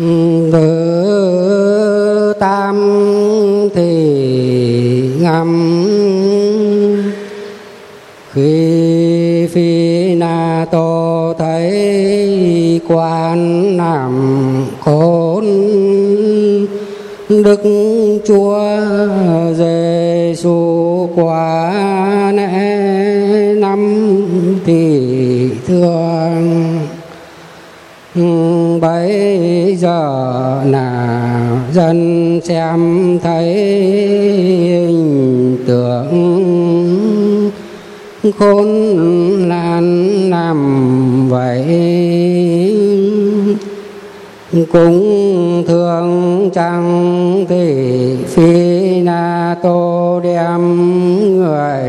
Thứ tam thì ngâm. Khi phi na tô thấy quan nằm khốn đức chúa giêsu quá nẽ năm thì thương bấy giờ là dân xem thấy hình tượng khôn lan nằm vậy, cũng thương chẳng thì phi na tô đem người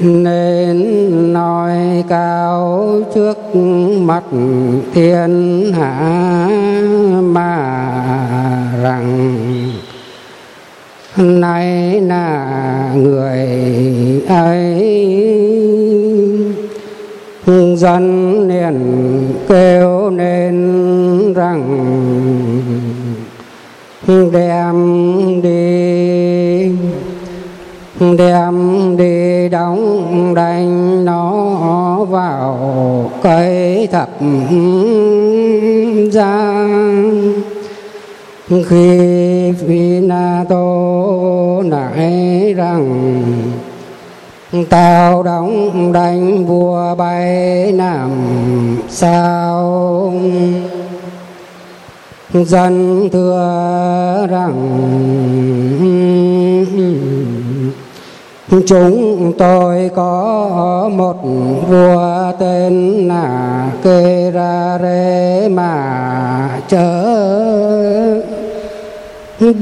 nên cao trước mặt thiên hạ mà rằng, nay là người ấy dân liền kêu nên rằng, đem đi đem đi đóng đánh nó vào cây thập giá khi phi na tô nại rằng, tao đóng đánh vua bay làm sao? Dân thưa rằng chúng tôi có một vua tên là kê ra rê mà chớ.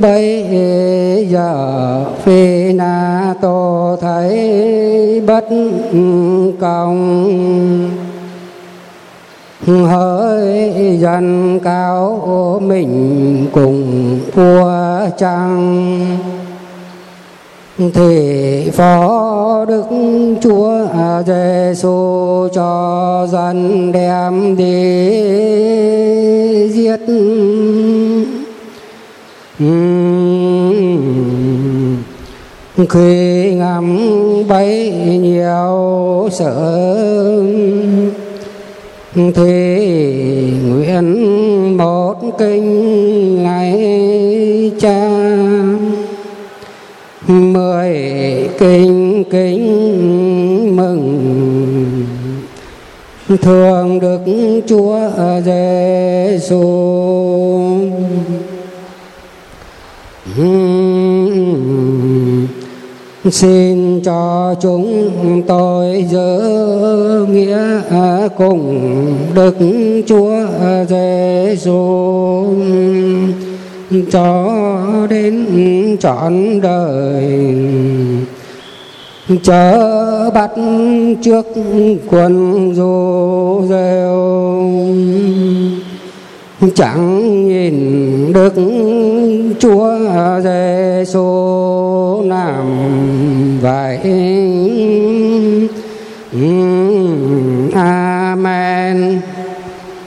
Bây giờ phi na tô thấy bất công. Hỡi dân cao mình cùng vua trăng thì phó đức chúa giêsu cho dân đem đi giết. Khi ngắm bấy nhiều sợ thì nguyện một kinh ngày cha mười kinh kính mừng thường đức chúa giêsu xin cho chúng tôi giữ nghĩa cùng đức chúa giêsu cho đến trọn đời. Chớ bắt trước quân dù rêu. Chẳng nhìn đức chúa giêsu nằm vậy